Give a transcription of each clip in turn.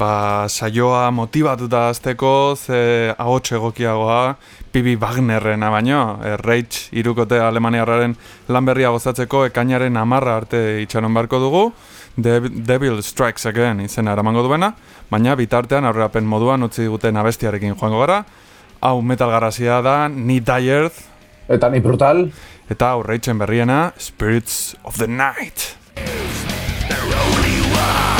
ba, saioa motivatuta azteko, ze ahots egokiagoa, Pibi Wagnerrena baino, e, Reich irukote Alemaniarraren lan berria gozatzeko ekainaren amarra arte itxaron barko dugu, Devil Strikes Again izena eramango duena, baina bitartean aurreapen moduan utzi diguten abestiarekin joango gara, hau metal garazia da, Ni Die Earth, eta Ni Brutal, eta aurreitzen berriena, Spirits of the Night. There only was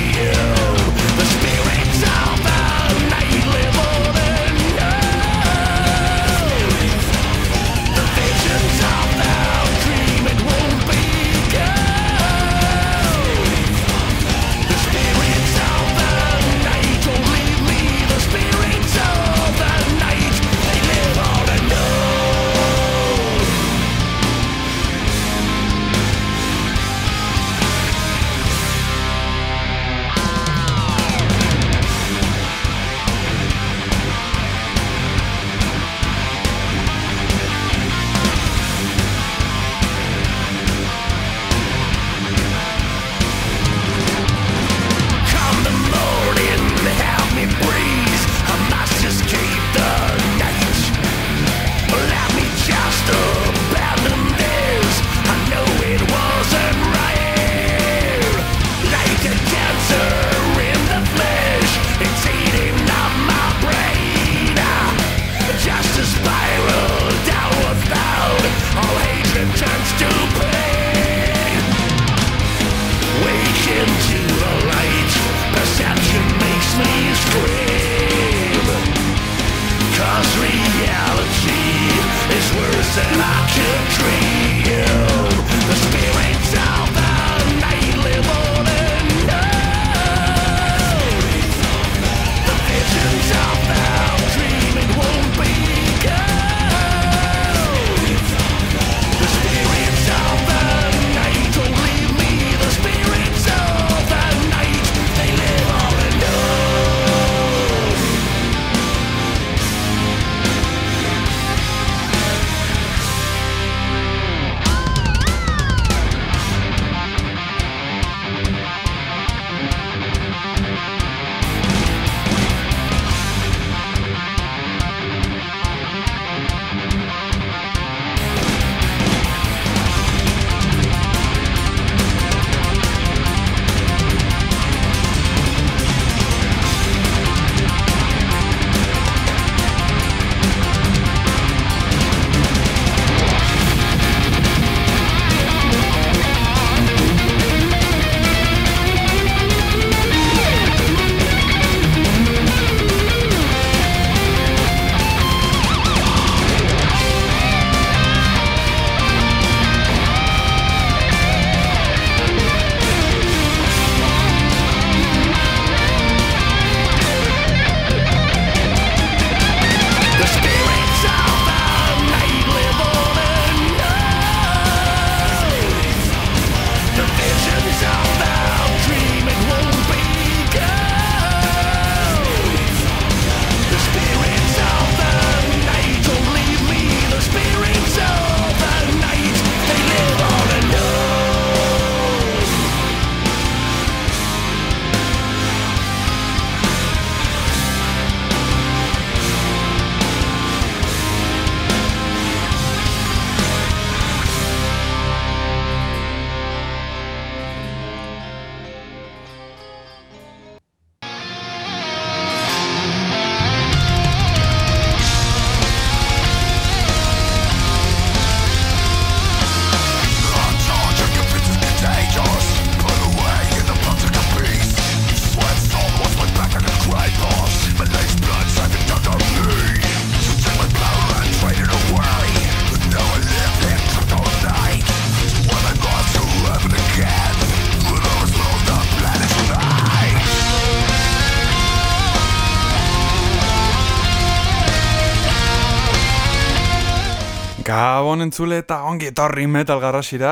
Gabon entzule eta ongi etorri metal garrasira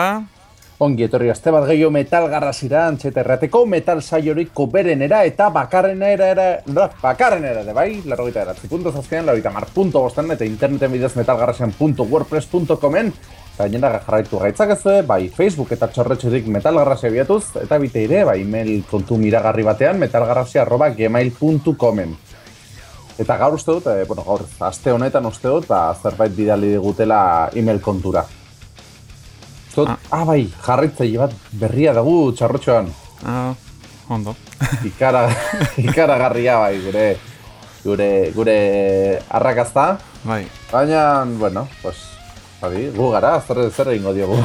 Ongi etorri azte bat gehiago metal garrasira, antxeterrateko metal saioriko berenera eta bakarrenera era, da, bakarrenera ere, bai? Larrogeita eratzi punto zazkean, larrogeita mar punto bostan eta interneten bidez metalgarrasian.wordpress.comen eta gainera jarraitu gaitzak bai Facebook eta txorretxetik metalgarrasia biatuz eta bite ere, bai email kontu miragarri batean metalgarrasia arroba gmail.comen Eta gaur uste dut, eh, bueno, gaur, aste honetan uste dut, ba, zerbait bidali digutela email kontura. Zot, ah. ah, bai, jarritzaile bat berria dugu txarrotxoan. Ah, ondo. ikara, ikara garria bai, gure, gure, gure arrakazta. Bai. Baina, bueno, pues, bai, gu gara, zer, zer egingo diogu.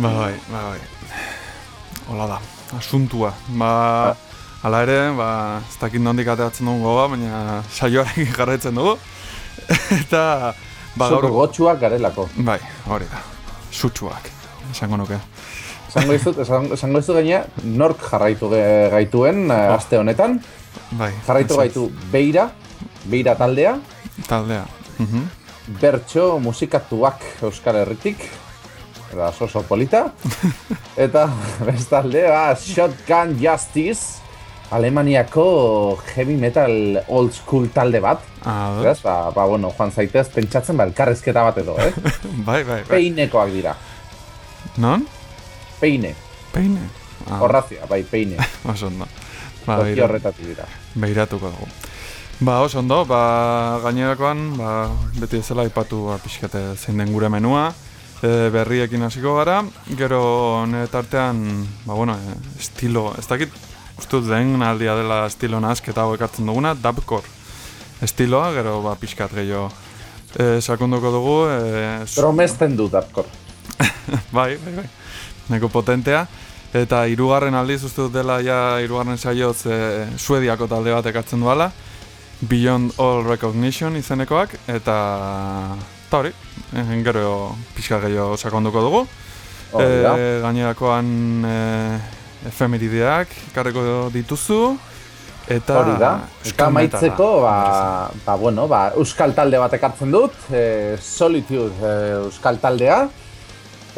ba, bai, ba, bai. Hola da, asuntua. Ba, ah. Ala ere, ba, ez dakit nondik ateatzen dugu goba, baina saioarekin jarraitzen dugu. Eta, Ba, gaur... gotxuak garelako. Bai, hori da. Sutsuak, esango nuke. Esango izut, esango izut gaina, nork jarraitu gaituen oh. aste honetan. Bai. Jarraitu gaitu Beira, Beira taldea. Taldea. Uh Bertxo musikatuak Euskal Herritik. Eta oso polita. Eta bestalde, ba, Shotgun Justice. Alemaniako heavy metal old school talde bat. Ah, ba, ba, bueno, joan zaitez, pentsatzen ba, elkarrezketa bat edo, eh? bai, bai, bai. Peinekoak dira. Non? Peine. Peine? Ah. Horrazia, bai, peine. oso ondo. Ba, Toki horretatu dira. Beiratuko dugu. Ba, oso ondo, ba, gainerakoan, ba, beti ezela ipatu ba, pixkate zein den gure menua. E, berriekin hasiko gara, gero tartean, ba, bueno, e, estilo, ez dakit, Uztut den aldia dela estilo nazketa hau ekartzen duguna, dubcore estiloa, gero ba, pixkat gehiago e, sakunduko dugu. E, Promesten du dubcore. bai, bai, bai. Neko potentea. Eta hirugarren aldiz uste dut dela ja hirugarren saioz e, suediako talde bat ekartzen duela. Beyond All Recognition izenekoak, eta eta hori, gero pixka gehiago sakonduko dugu. Oh, e, gainerakoan e, efemerideak karreko dituzu eta hori da. Eta maitzeko ba, ba, bueno, ba, euskal talde bat ekartzen dut e, solitude e, euskal taldea.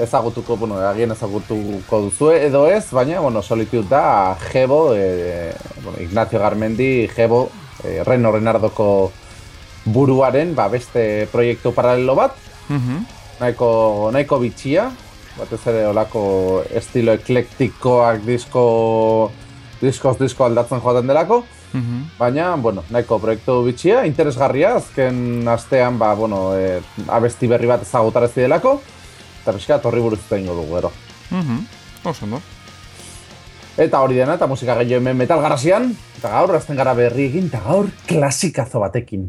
Ezagutuko, bueno, agien ezagutuko duzu edo ez, baina, bueno, solitude da Jebo, e, bueno, Ignacio Garmendi, Jebo, e, Reno Renardoko buruaren, ba, beste proiektu paralelo bat, mm nahiko, nahiko bitxia, batez ere olako estilo eklektikoak disko diskoz disko aldatzen joaten delako. Mhm. Baina, bueno, nahiko proiektu bitxia, interesgarria, azken astean, ba, bueno, e, abesti berri bat ezagutarezi delako, eta pixka, torri buruz ingo dugu, ero. Mm Oso, no? Eta hori dena, eta musika gehiago hemen metal garazian, eta gaur, azten gara berri egin, eta gaur, klasikazo batekin.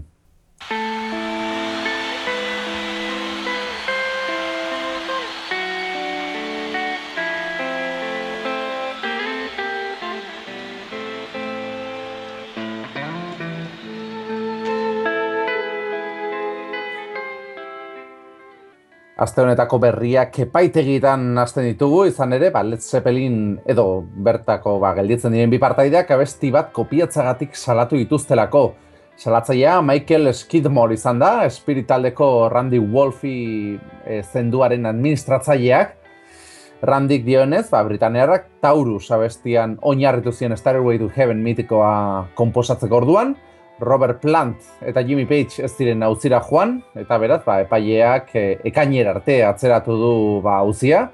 Aste honetako berriak epaitegietan hasten ditugu, izan ere, ba, Led Zeppelin edo bertako ba, gelditzen diren bi partaideak abesti bat kopiatzagatik salatu dituztelako. Salatzailea Michael Skidmore izan da, espiritaldeko Randy Wolfi e, zenduaren administratzaileak. Randik dionez, ba, Britanearrak Taurus abestian oinarritu ziren Starway to Heaven mitikoa komposatzeko orduan. Robert Plant eta Jimmy Page ez diren auzira joan, eta beraz, ba, epaileak e, ekainera arte atzeratu du ba, auzia.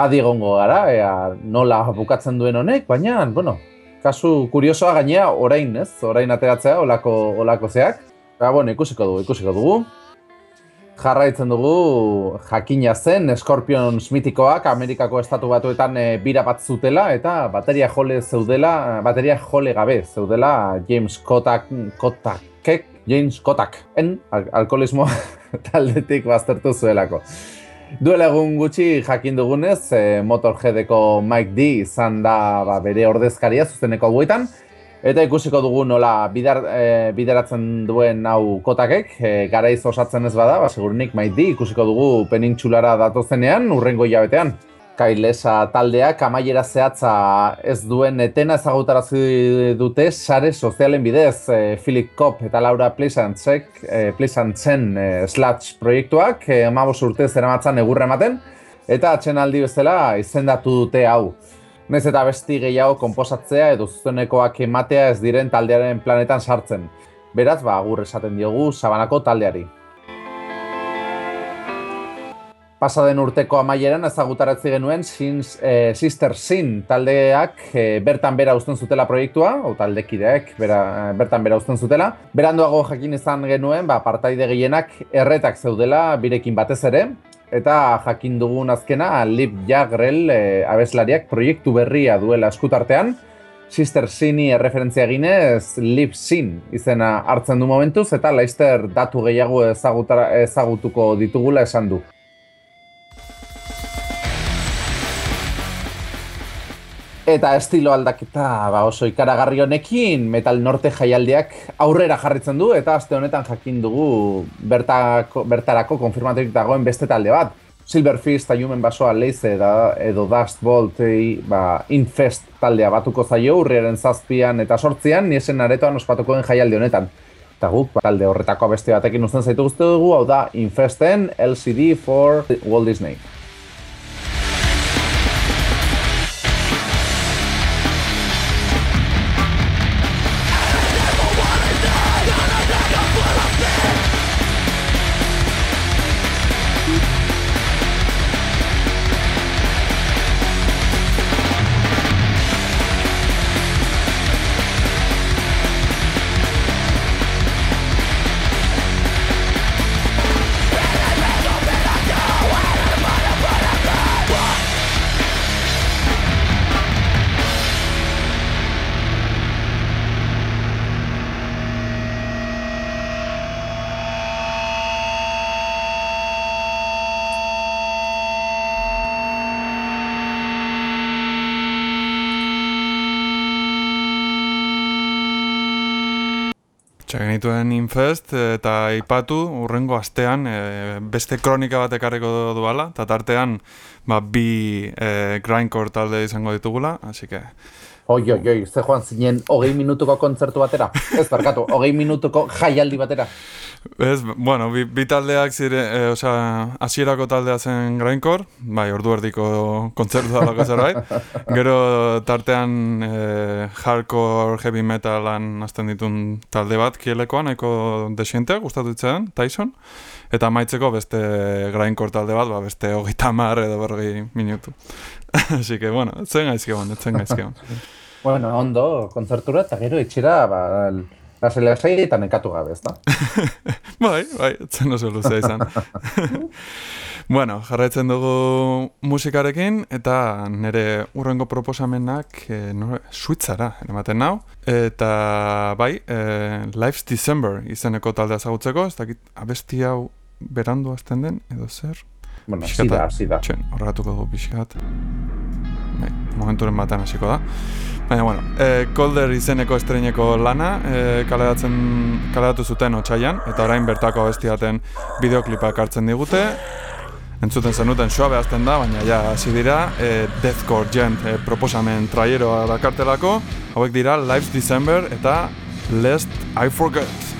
Adi egongo gara, ea, nola bukatzen duen honek, baina, bueno, kasu kuriosoa gainea orain, ez? Orain ateratzea, olako, olako zeak. Ba, bueno, ikusiko dugu, ikusiko dugu jarraitzen dugu jakina zen Scorpions mitikoak Amerikako estatu batuetan e, bira bat zutela eta bateria jole zeudela, bateria jole gabe zeudela James Kotak, Kotakek, James Kotak, en al alkoholismo taldetik baztertu zuelako. Duela egun gutxi jakin dugunez, e, Motorheadeko Mike D izan da ba, bere ordezkaria zuzeneko guetan, Eta ikusiko dugu nola bidar, e, bideratzen duen hau kotakek, e, garaiz osatzen ez bada, ba, segurunik maiti ikusiko dugu penintxulara datozenean, urrengo hilabetean. Kailesa taldeak amaiera zehatza ez duen etena ezagutarazi dute sare sozialen bidez e, Philip Kopp eta Laura Pleasantzek, e, Pleasantzen e, Slash proiektuak e, urte zeramatzan egurra ematen eta atxenaldi bezala izendatu dute hau. Nez eta besti gehiago konposatzea edo zuzenekoak ematea ez diren taldearen planetan sartzen. Beraz, ba, agur esaten diogu sabanako taldeari. Pasaden urteko amaieran ezagutaratzi genuen Sins, e, Sister Sin taldeak e, bertan bera uzten zutela proiektua, o taldekideek bera, eh, bertan bera uzten zutela. Beranduago jakin izan genuen, ba, partaide gehienak erretak zeudela birekin batez ere, eta jakin dugun azkena Lip Jagrel e, abeslariak proiektu berria duela eskutartean, Sister Sini erreferentzia eginez Lip Sin izena hartzen du momentuz, eta Leister datu gehiago ezagutuko ditugula esan du. Eta estilo aldaketa ba oso ikaragarri honekin Metal Norte jaialdiak aurrera jarritzen du eta aste honetan jakin dugu bertako, bertarako konfirmaturik dagoen beste talde bat. Silverfish eta Human Basoa Leize da, edo Dust Bolt e, ba, Infest taldea batuko zaio urriaren zazpian eta sortzian niesen aretoan ospatuko den jaialdi honetan. Eta guk ba, talde horretako beste batekin uzten zaitu guzti dugu, hau da Infesten LCD for Walt Disney. Genituen Infest eta ipatu urrengo astean e, beste kronika bat ekarriko duala, eta tartean ba, bi e, grindcore talde izango ditugula, hasi que... Oi, oi, oi, ze joan zinen hogei minutuko kontzertu batera, ez barkatu, hogei minutuko jaialdi batera. Ez, bueno, bi, bi taldeak zire, e, osea, asierako taldea zen Grindcore, bai, ordu erdiko kontzertu da lako zerbait. Gero tartean e, hardcore heavy metalan azten ditun talde bat kielekoan, nahiko desientea, gustatu ditzen, Tyson. Eta maitzeko beste Grindcore talde bat, ba, beste hogeita mar edo bergi minutu. Así que, bueno, zen gaizkegon, zen gaizkegon. Bueno, ondo, kontzertura eta gero itxira, ba, Lasai lasai eta nekatu gabe, ezta? bai, bai, etzen oso luzea izan. bueno, jarraitzen dugu musikarekin, eta nire urrengo proposamenak e, no, suitzara, ematen nau. Eta bai, e, Life's December izeneko taldea zagutzeko, ez dakit abesti hau berandu azten den, edo zer? Bueno, zida, zida. Txen, horregatuko dugu pixkat. Bai, momenturen batean hasiko da. Baina, bueno, e, Colder izeneko estreineko lana e, kaleratu zuten otxaian, eta orain bertako bestiaten bideoklipak hartzen digute. Entzuten zenuten soa behazten da, baina ja hasi dira e, Deathcore Gent e, proposamen traieroa dakartelako. Hauek dira Life's December eta Lest I Forget.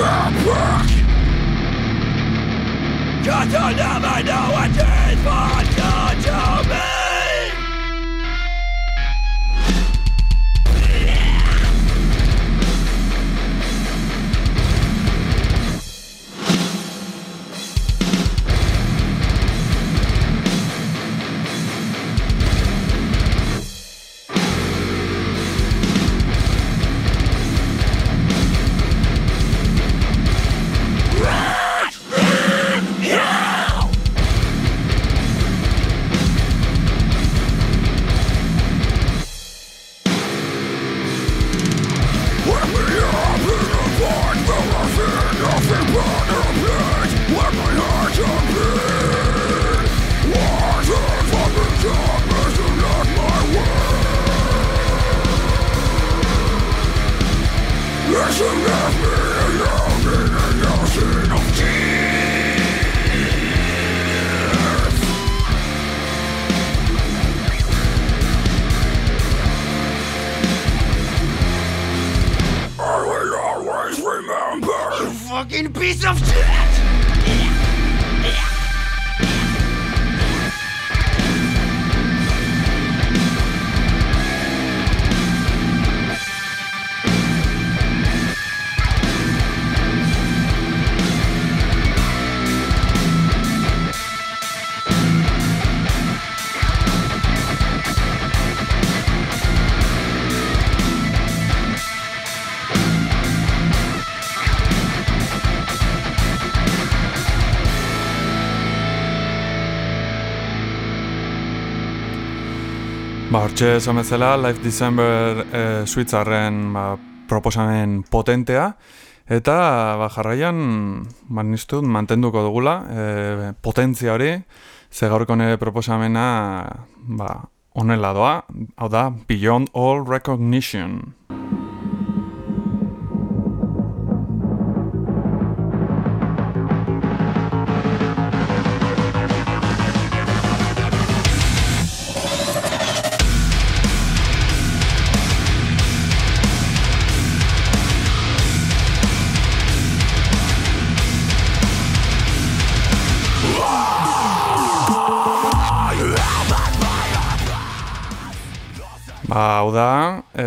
Dumb work! Cause you never know what is for to me. Ba, hortxe esan bezala, Life December e, Suitzarren ba, proposamen potentea, eta ba, jarraian ba, niztut, mantenduko dugula e, potentzia hori, ze gaurko nire proposamena ba, onela doa, hau da, Beyond All Recognition. Da, e,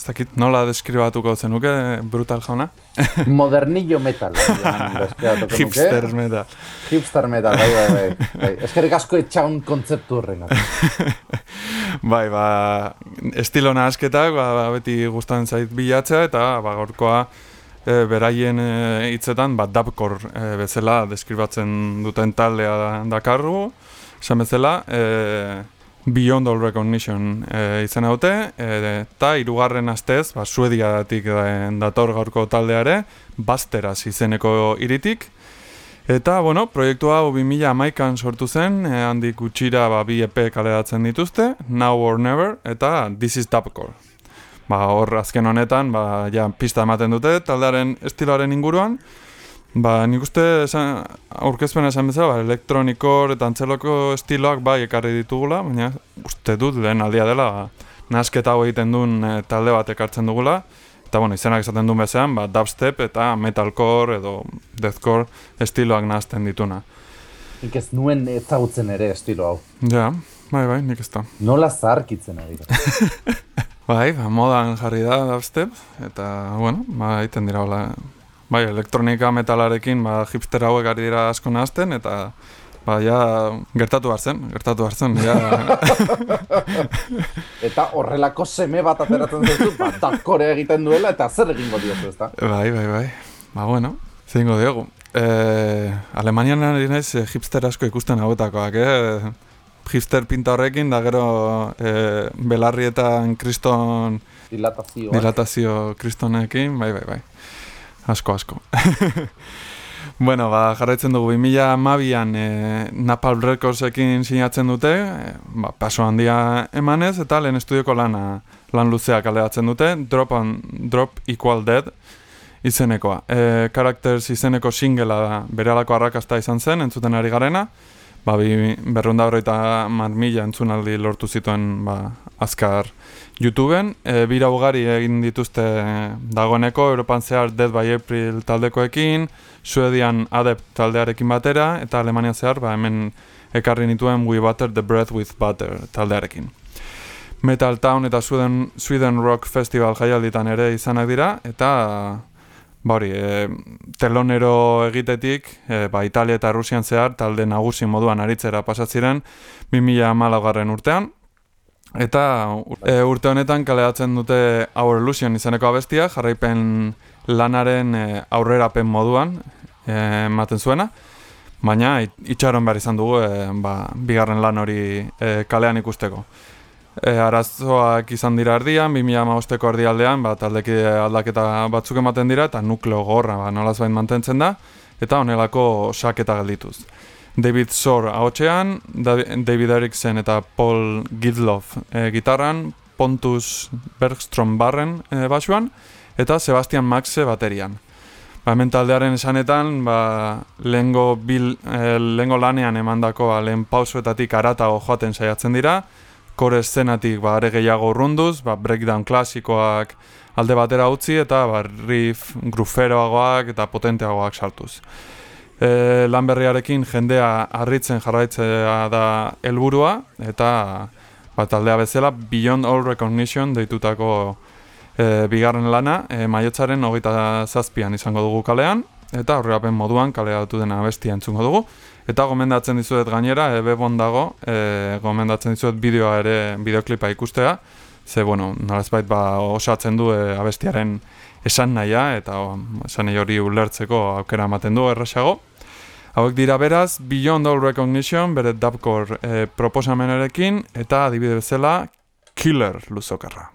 ez dakit nola deskribatuko zenuke, brutal jauna? Modernillo metal. Hipster metal. Hipster metal, bai, bai, bai. bai. Eskerrik asko etxaun kontzeptu horren. bai, ba, estilo nahazketak, ba, beti gustan zait bilatzea, eta ba, gorkoa e, beraien e, hitzetan, ba, dabkor e, bezala deskribatzen duten taldea dakarru, esan bezala, e, Beyond All Recognition e, izan haute, eh, eta e, irugarren astez, ba, suediatik dator gaurko taldeare, Basteraz izeneko iritik. Eta, bueno, proiektu hau 2000 amaikan sortu zen, e, handik gutxira ba, bi EP kaleratzen dituzte, Now or Never, eta This is Dubcore. Ba, hor azken honetan, ba, ja, pista ematen dute, taldearen estiloaren inguruan, Ba, nik uste esan, aurkezpen esan bezala, ba, elektronikor eta antzeloko estiloak bai ekarri ditugula, baina uste dut lehen aldia dela ba, nasketa hau egiten duen e, talde bat ekartzen dugula. Eta bueno, izenak esaten duen bezean, ba, dubstep eta metalcore edo deathcore estiloak nahazten dituna. Nik ez nuen ezagutzen ere estilo hau. Ja, bai, bai, nik ez da. Nola zarkitzen ari bai, ba, modan jarri da dubstep, eta, bueno, ba, iten dira hola, Bai, elektronika metalarekin ba, hipster hauek ari dira asko nahazten, eta ba, ja, gertatu hartzen, gertatu hartzen, ja. eta horrelako seme bat ateratzen duzu, ba, dakore egiten duela, eta zer egingo diozu, ez da? Bai, bai, bai, ba, bueno, zingo diogu. E, Alemanian ari naiz e, hipster asko ikusten hauetakoak, eh? Hipster pinta horrekin, da gero e, belarrietan kriston... Dilatazio. Dilatazio kristonekin, bai, bai, bai asko asko. bueno, ba, jarraitzen dugu 2000 mabian e, Napalm Recordsekin sinatzen dute, e, ba, paso handia emanez, eta lehen estudioko lana lan luzea kaleratzen dute, Drop, on, Drop Equal Dead izenekoa. E, Characters izeneko singela bere alako arrakasta izan zen, entzuten ari garena, ba, bi, berrunda horreita mar mila entzunaldi lortu zituen ba, azkar YouTubeen. E, bira ugari egin dituzte dagoeneko, Europan zehar Dead by April taldekoekin, Suedian Adept taldearekin batera, eta Alemania zehar ba, hemen ekarri nituen We Butter the Bread with Butter taldearekin. Metal Town eta Sweden, Sweden Rock Festival jaialditan ere izanak dira, eta ba hori, e, telonero egitetik, e, ba, Italia eta Rusian zehar, talde nagusi moduan aritzera pasatziren, 2000 garren urtean, eta e, urte honetan kaleatzen dute Our Illusion izeneko abestia, jarraipen lanaren e, aurrerapen moduan, e, ematen zuena, baina itxaron behar izan dugu, e, ba, bigarren lan hori e, kalean ikusteko. E, arazoak izan dira erdian, 2008ko erdialdean, ba, taldeki aldaketa batzuk ematen dira, eta nukleo gorra ba, nolaz bain mantentzen da, eta honelako saketa geldituz. David Sor haotxean, David Eriksen eta Paul Gidloff e, gitarran, Pontus Bergstrom barren e, basuan, eta Sebastian Maxe baterian. Ba, hemen taldearen esanetan, ba, lehengo, bil, e, lanean emandako ba, lehen pausuetatik aratago joaten saiatzen dira, kore eszenatik ba, are gehiago urrunduz, ba, breakdown klasikoak alde batera utzi eta ba, riff gruferoagoak eta potenteagoak sartuz. E, lan berriarekin jendea harritzen jarraitzea da helburua eta ba, taldea bezala Beyond All Recognition deitutako e, bigarren lana e, maiotzaren hogeita zazpian izango dugu kalean eta horreapen moduan kalea datu dena bestia entzungo dugu. Eta gomendatzen dizuet gainera, ebe bondago, e, gomendatzen dizuet bideoa ere, bideoklipa ikustea, ze, bueno, nolazbait ba osatzen du e, abestiaren esan nahia, eta o, esan hori ulertzeko aukera ematen du errasago. Hauek dira beraz, Beyond All Recognition, bere dubcore e, proposamenarekin, eta adibide bezala, Killer luzokarra.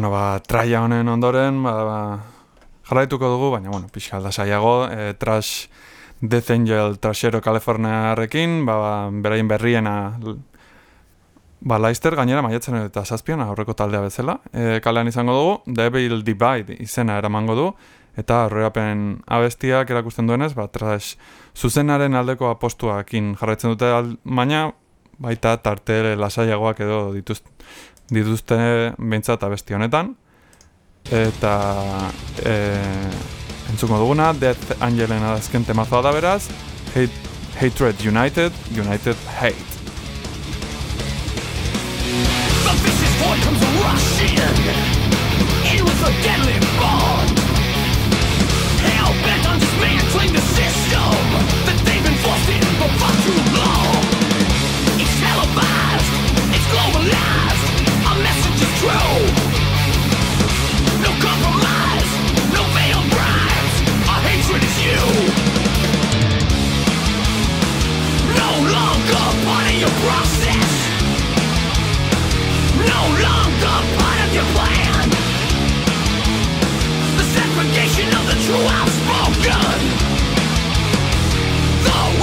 Bueno, ba, traia honen ondoren, ba, ba, jarraituko dugu, baina, bueno, pixka alda saiago, e, trash Death Angel trashero Kaliforniarekin, ba, ba, beraien berriena Ba, Leicester gainera maiatzen eta zazpion aurreko taldea bezala. E, kalean izango dugu, Devil Divide izena eramango du, eta aurrerapen abestiak erakusten duenez, ba, trash zuzenaren aldeko apostuakin jarraitzen dute baina baita tarte lasaiagoak edo dituz, dituzte behintzat abesti honetan. Eta e, entzuko duguna, Death Angelen adazken temazoa da beraz, Hate, Hatred United, United Hate. The vicious boy comes rushing in with a deadly bond. Hell bent on dismantling the system that they've been forced in for far too long.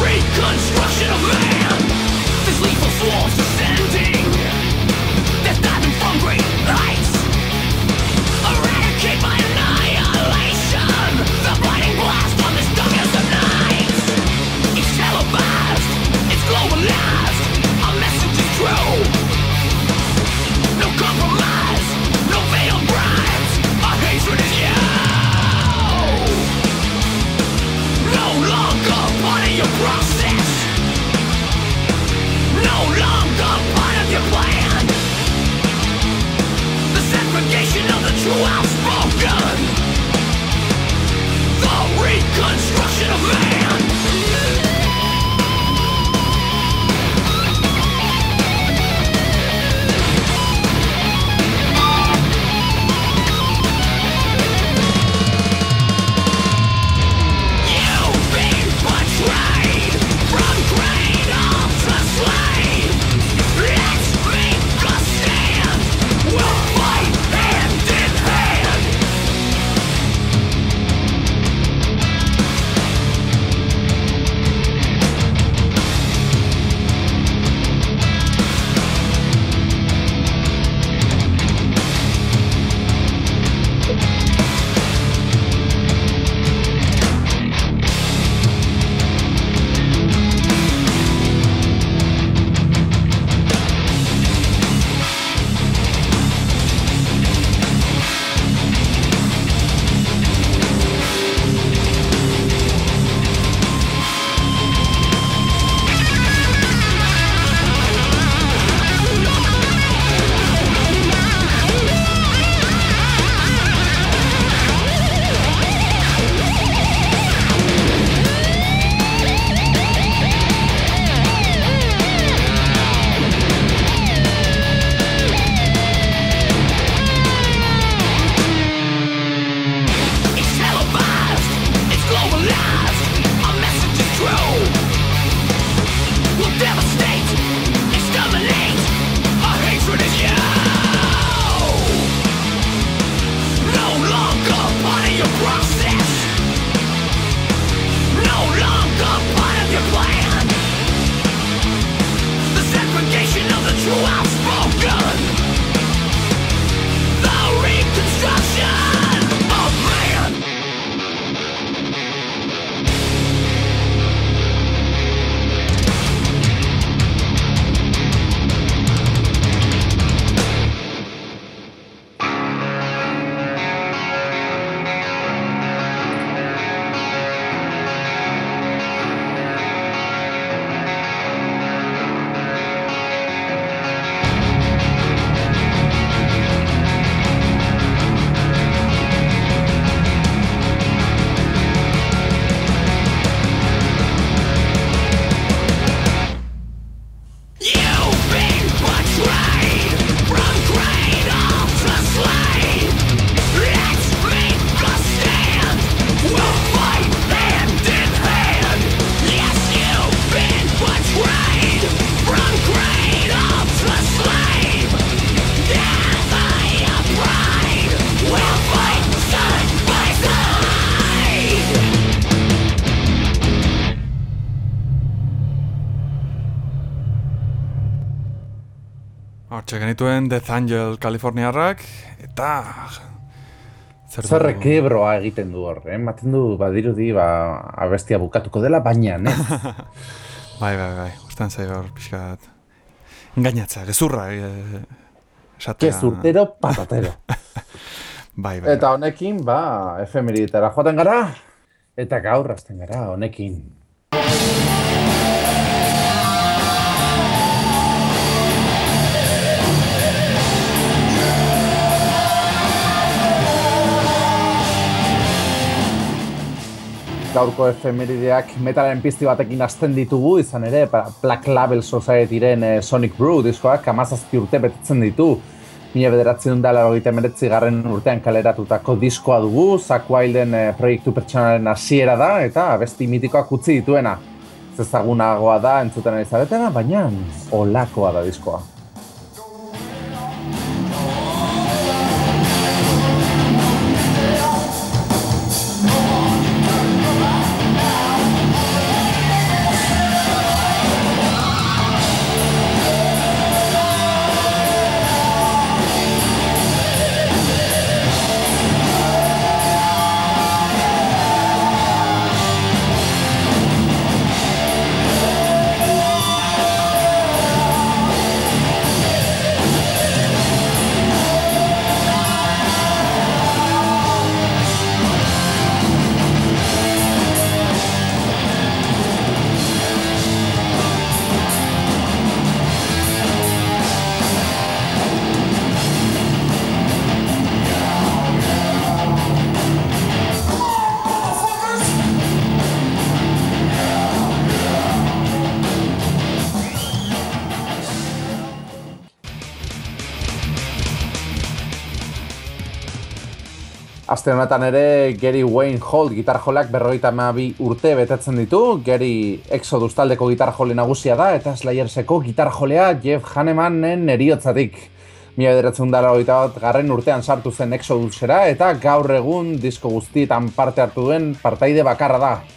Reconstruction of man. This lethal swarm's descending. the true outspoken The reconstruction of man. Death Angel Kaliforniarrak, eta... Zer rekebroa egiten du hor, eh? Maten du, badirudi, ba, abestia bukatuko dela, baina, ne? bai, bai, bai, ustan zai hor, pixkat... Engainatza, gezurra, e, esatea... Gezurtero, patatero. bai, bai. Eta honekin, ba, efemeritara joaten gara, eta gaur hasten gara, honekin. Gaurko efemerideak metalen pizti batekin hasten ditugu, izan ere, ba, Black Label Societyren eh, Sonic Brew diskoak amazazpi urte betetzen ditu. Mila bederatzen da laro meretzi garren urtean kaleratutako diskoa dugu, Zack Wilden eh, proiektu pertsonaren hasiera da, eta besti mitikoak utzi dituena. Zezagunagoa da entzuten ari baina olakoa da diskoa. Aste honetan ere Gary Wayne Holt gitar jolak berroita bi urte betetzen ditu. Gary Exodus taldeko gitar jole nagusia da eta Slayerseko gitar jolea Jeff Hanemanen eriotzatik. Mila bederatzen dara bat garren urtean sartu zen Exodusera eta gaur egun disko guztietan parte hartu duen partaide bakarra da.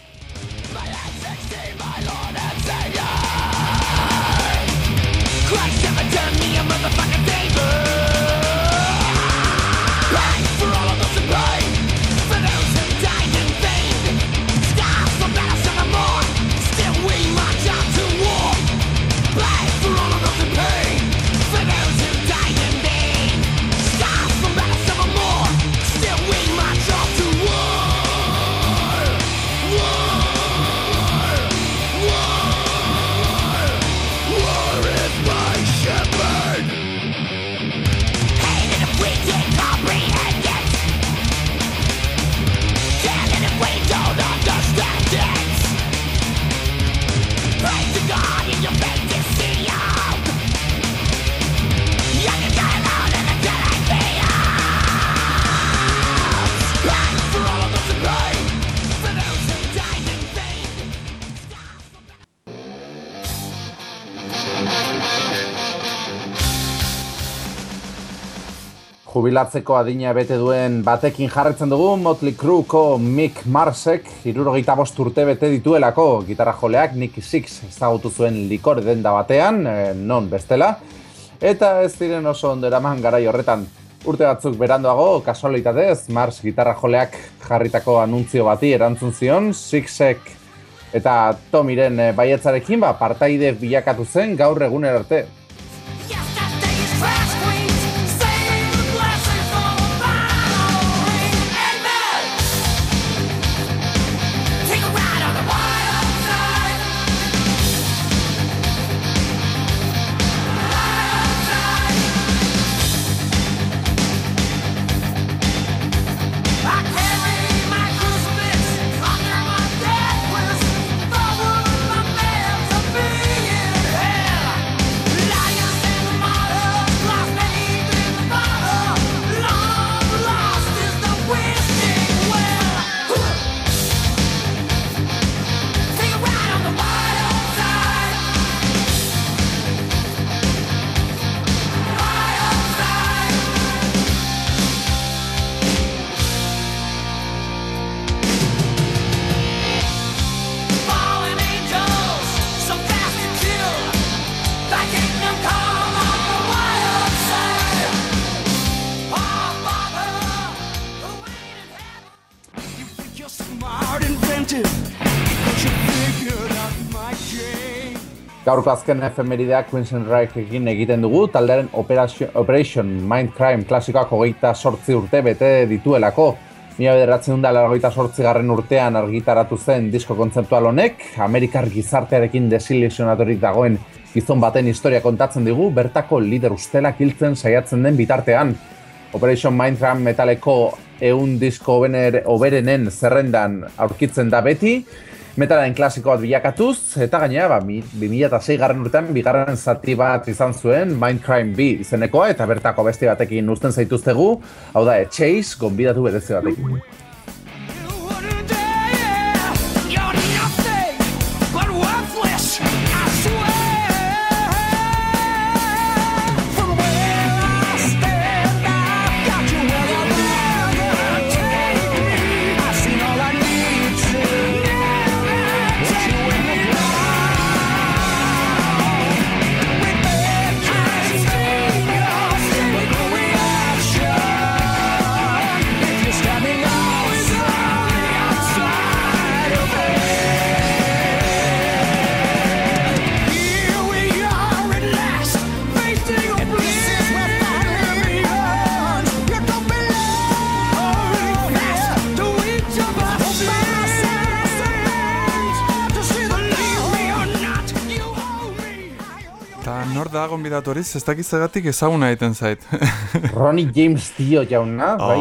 Jubilatzeko adina bete duen batekin jarretzen dugu, Motley Crueko Mick Marsek, irurogeita bost urte bete dituelako gitarra joleak Nick Six ezagutu zuen likor denda batean, eh, non bestela, eta ez diren oso ondo eraman garai horretan. Urte batzuk berandoago, kasualitatez, Mars gitarra joleak jarritako anuntzio bati erantzun zion, Sixek eta Tomiren eh, baietzarekin, ba, partaide bilakatu zen gaur eguner arte. Gaurko azken efemerideak Quincy Reikekin egiten dugu, taldearen Operation, Operation Mindcrime klasikoak hogeita sortzi urte bete dituelako. Mila bederatzen dut largoita sortzi garren urtean argitaratu zen disko kontzeptual honek, Amerikar gizartearekin desilesionatorik dagoen gizon baten historia kontatzen digu, bertako lider ustelak hiltzen saiatzen den bitartean. Operation Mindcrime metaleko eun disko oberenen zerrendan aurkitzen da beti, metalaren klasiko bat bilakatuz, eta gainera, ba, 2006 garren urtean, bigarren zati bat izan zuen, Mindcrime B izenekoa, eta bertako beste batekin uzten zaituztegu, hau da, Chase, gonbidatu berezi batekin. Horiz, ez dakiz zagatik ezaguna egiten zait. Ronnie James dio jauna, Oh. bai,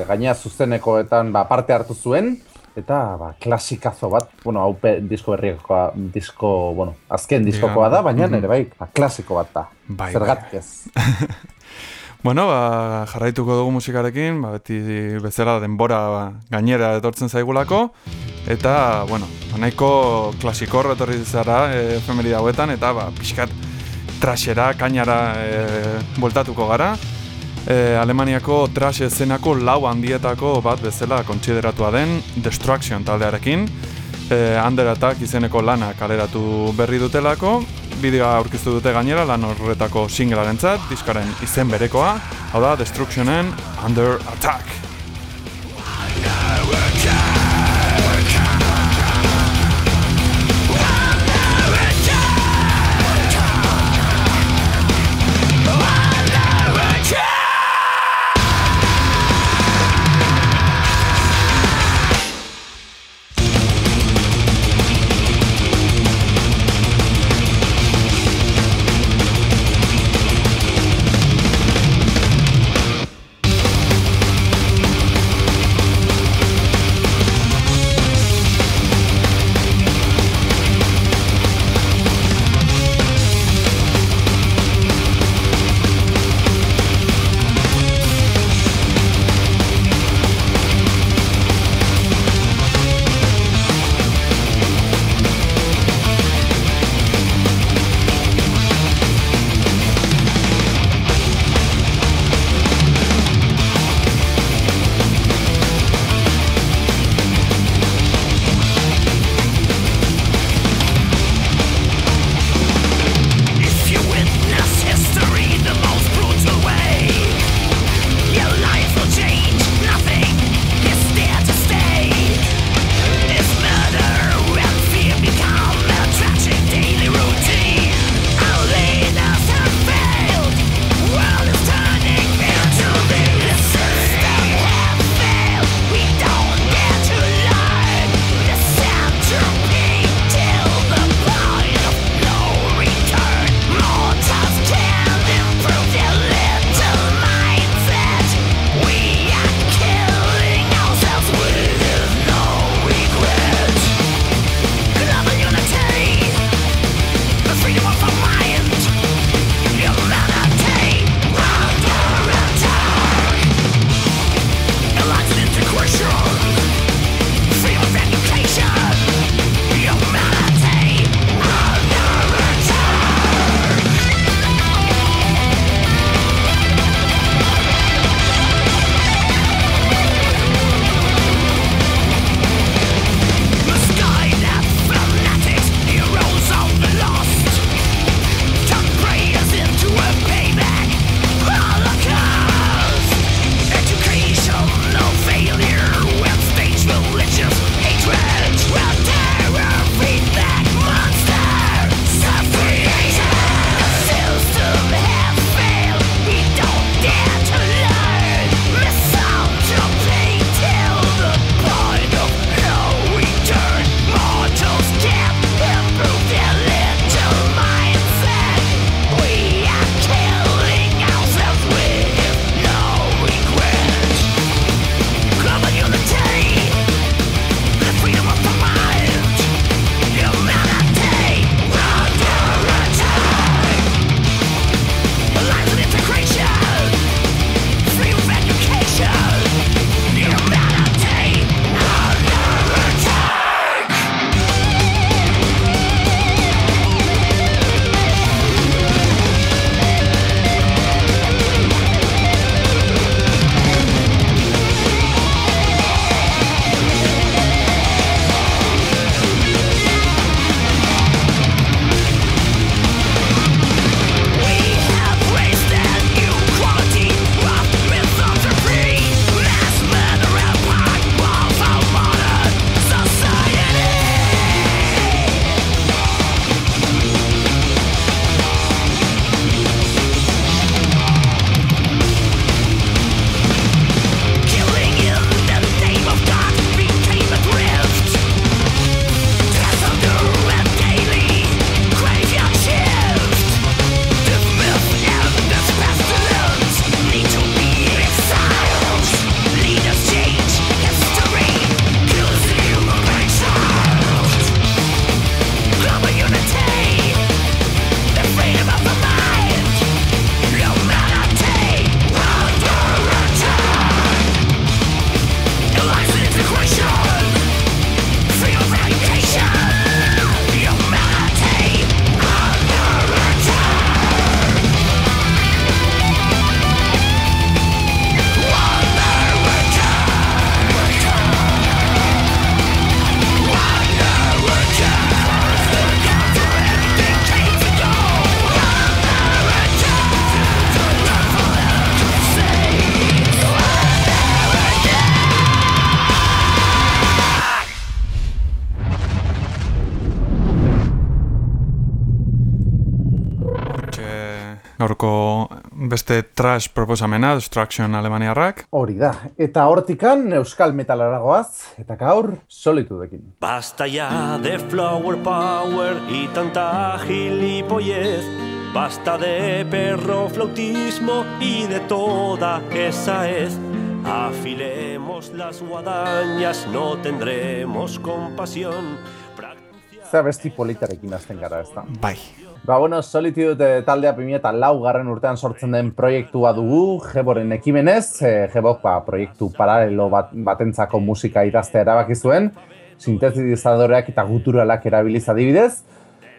e, gaina zuzenekoetan ba, parte hartu zuen, eta ba, klasikazo bat, bueno, hau disko berriekoa, disko, bueno, azken diskokoa da, baina mhm. nire bai, ba, klasiko bat da. Bai, Zergatik ez. bueno, ba, jarraituko dugu musikarekin, ba, beti bezala denbora ba, gainera etortzen zaigulako, eta, bueno, nahiko klasikor etorri zara e, efemeride hauetan, eta ba, pixkat trashera, kainara e, bueltatuko gara. E, Alemaniako trash eszenako lau handietako bat bezala kontsideratua den Destruction taldearekin. E, Under Attack izeneko lana kaleratu berri dutelako, bideoa aurkeztu dute gainera lan horretako singlearentzat, diskaren izen berekoa, hau da Destructionen Under Attack. Trash proposamena, Destruction Alemaniarrak. Hori da, eta hortikan Euskal Metalaragoaz, eta gaur solitudekin. Basta ya de flower power y tanta gilipollez. Basta de perro flautismo y de toda esa ez. Afilemos las guadañas, no tendremos compasión. Zer besti politarekin hasten gara, ez da? Bai. Ba, bueno, Solitude taldea 2000 lau garren urtean sortzen den proiektua dugu, Jeboren ekimenez, e, Jebok ba, proiektu paralelo bat, batentzako musika idaztea erabaki zuen, sintetizadoreak eta guturalak erabiliz adibidez,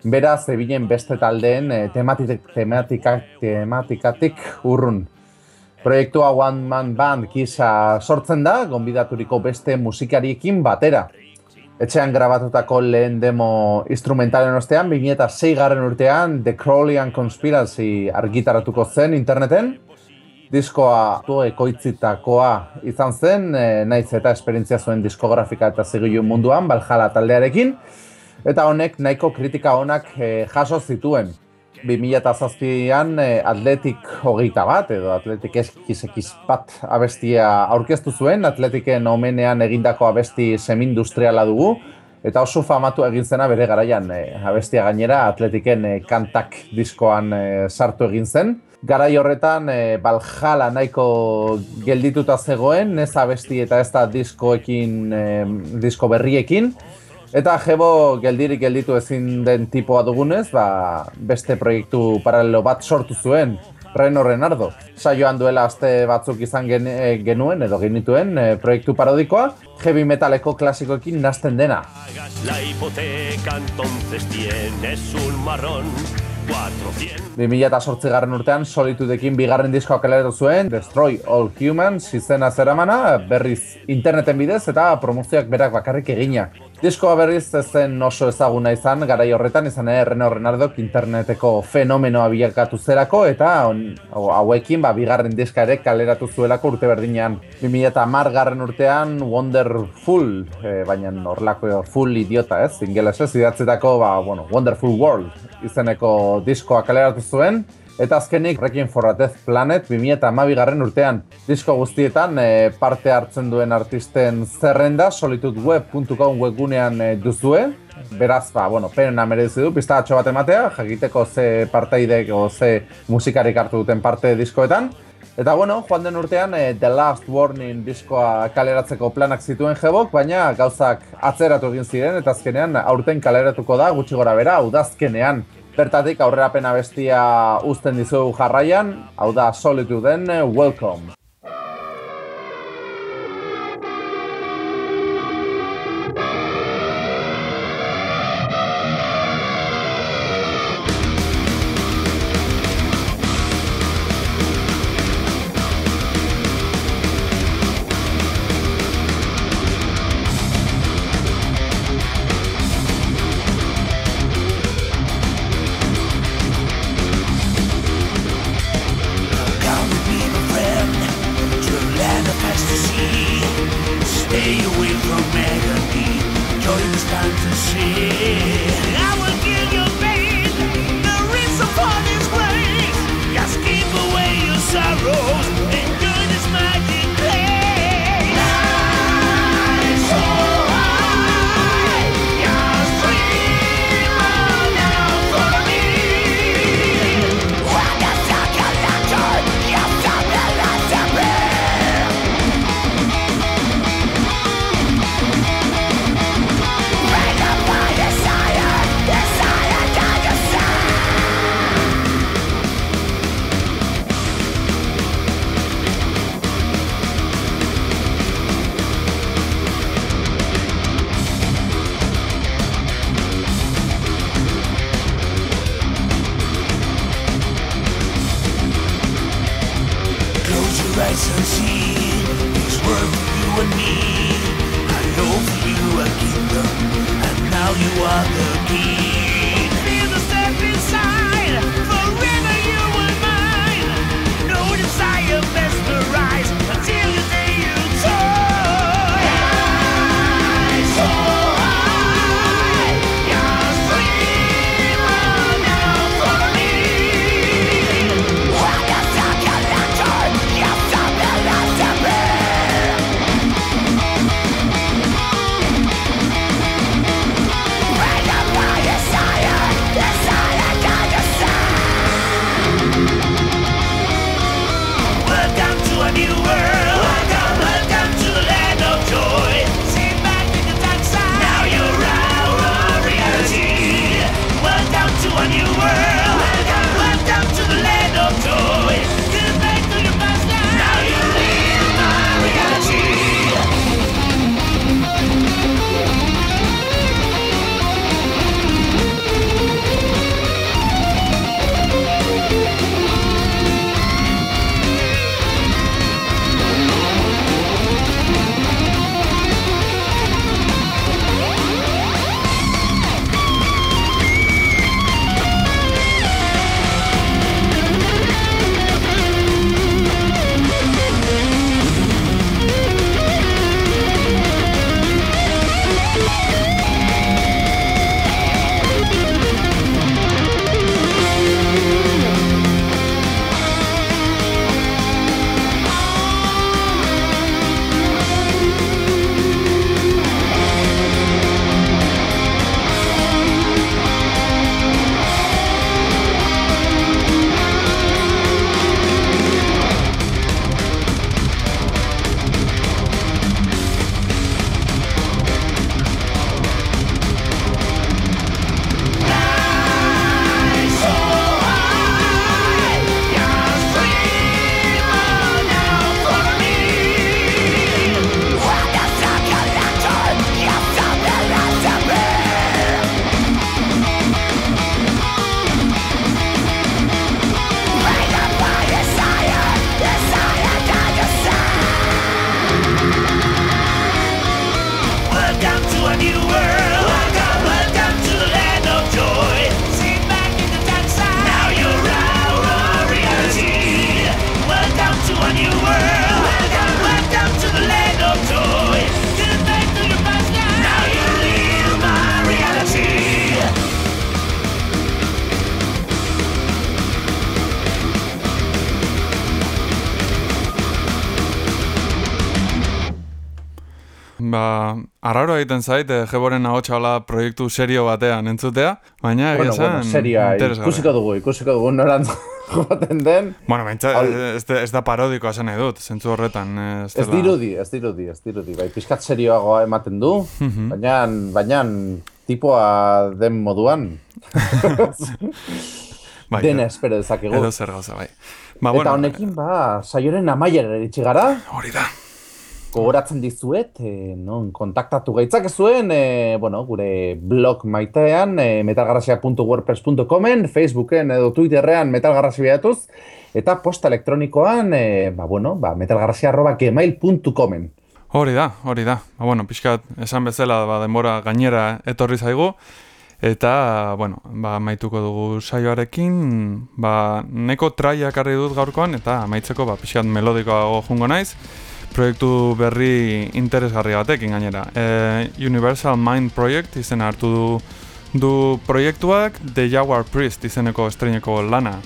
beraz, ebilen beste taldeen e, tematik, tematika, tematikatik urrun. Proiektua One Man Band kisa sortzen da, gonbidaturiko beste musikariekin batera. Etxean grabatutako lehen demo instrumentalen ostean, 2006 garren urtean The Crowleyan Conspiracy argitaratuko zen interneten. Diskoa tu ekoitzitakoa izan zen, e, naiz eta esperientzia zuen diskografika eta zigilu munduan, Valhalla taldearekin. Eta honek nahiko kritika honak e, jaso zituen. 2007an e, Atletik hogeita bat, edo Atletik eskiz bat abestia aurkeztu zuen, Atletiken omenean egindako abesti semindustriala dugu, eta oso famatu egin zena bere garaian e, abestia gainera Atletiken e, kantak diskoan e, sartu egin zen. Garai horretan e, Valhalla nahiko geldituta zegoen, ez abesti eta ez da diskoekin, e, disko berriekin, Eta jebo geldirik gelditu ezin den tipoa dugunez, ba, beste proiektu paralelo bat sortu zuen, Reno Renardo. Saioan duela aste batzuk izan gen, e, genuen edo genituen e, proiektu parodikoa, heavy metaleko klasikoekin nazten dena. La hipoteca entonces tienes un marrón. 400 2008 garren urtean Solitudekin bigarren diskoa kaleratu zuen Destroy All Humans izena zeramana berriz interneten bidez eta promozioak berak bakarrik egina. Diskoa berriz zen oso ezaguna izan, garai horretan izan ere Reno Renardok interneteko fenomenoa bilakatu zerako eta on, hauekin ba, bigarren diska ere kaleratu zuelako urte berdinean. 2010 garren urtean Wonderful, e, baina horlako full idiota ez, ingeles ez, idatzetako ba, bueno, Wonderful World izeneko diskoa kaleratu zuen. Eta azkenik Requiem for a Death Planet 2012 garren urtean. Disko guztietan e, parte hartzen duen artisten zerrenda solitudweb.com webgunean e, duzue. Beraz, ba, bueno, pena merezi du, pista bat ematea, jakiteko ze parteidek o ze musikarik hartu duten parte diskoetan. Eta bueno, joan den urtean e, The Last Warning diskoa kaleratzeko planak zituen jebok, baina gauzak atzeratu egin ziren eta azkenean aurten kaleratuko da gutxi gora bera, udazkenean. Bertatik aurrerapena bestia uzten dizugu jarraian, hau da Solituden Welcome. Egiten zait, e, jeboren ahotsa proiektu serio batean entzutea, baina egia Bueno, esan, bueno, serioa, interesgarria. ikusiko dugu, ikusiko dugu norantz joaten den. Bueno, baintza, Hau- ez, ez da parodikoa esan nahi dut, zentzu horretan. eh, Ez, Ez dirudi, ez dirudi, ez dirudi. Bai, pixkat serioagoa ematen du, Mhm. baina, baina tipoa den moduan, Bai, dena espero dezakegu. Edo zer gauza, bai. Ba, Eta bueno, honekin, ba, saioren amaiera iritsi gara, hori da. Gogoratzen dizuet, e, non, kontaktatu gaitzak zuen, e, bueno, gure blog maitean, e, metalgarrasia.wordpress.comen, Facebooken edo Twitterrean metalgarrasia bidatuz, eta posta elektronikoan, e, ba, bueno, ba, metalgarrasia.gmail.comen. Hori da, hori da. Ba, bueno, pixkat esan bezala ba, denbora gainera etorri zaigu. Eta, bueno, ba, maituko dugu saioarekin, ba, neko traia ekarri dut gaurkoan, eta amaitzeko, ba, pixkat melodikoago jungo naiz, proiektu berri interesgarri batekin gainera. E, Universal Mind Project izen hartu du, du proiektuak, The Jaguar Priest izeneko estreineko lana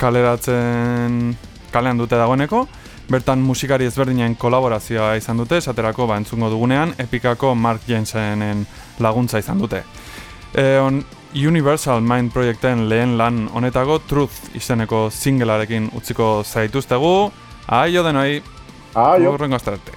kaleratzen kalean dute dagoeneko, bertan musikari ezberdinen kolaborazioa izan dute, esaterako ba, entzungo dugunean, epikako Mark Jensenen laguntza izan dute. E, on, Universal Mind Projecten lehen lan honetako Truth izeneko singlearekin utziko zaituztegu. Aio denoi, Ah, jo. urrengo astarte.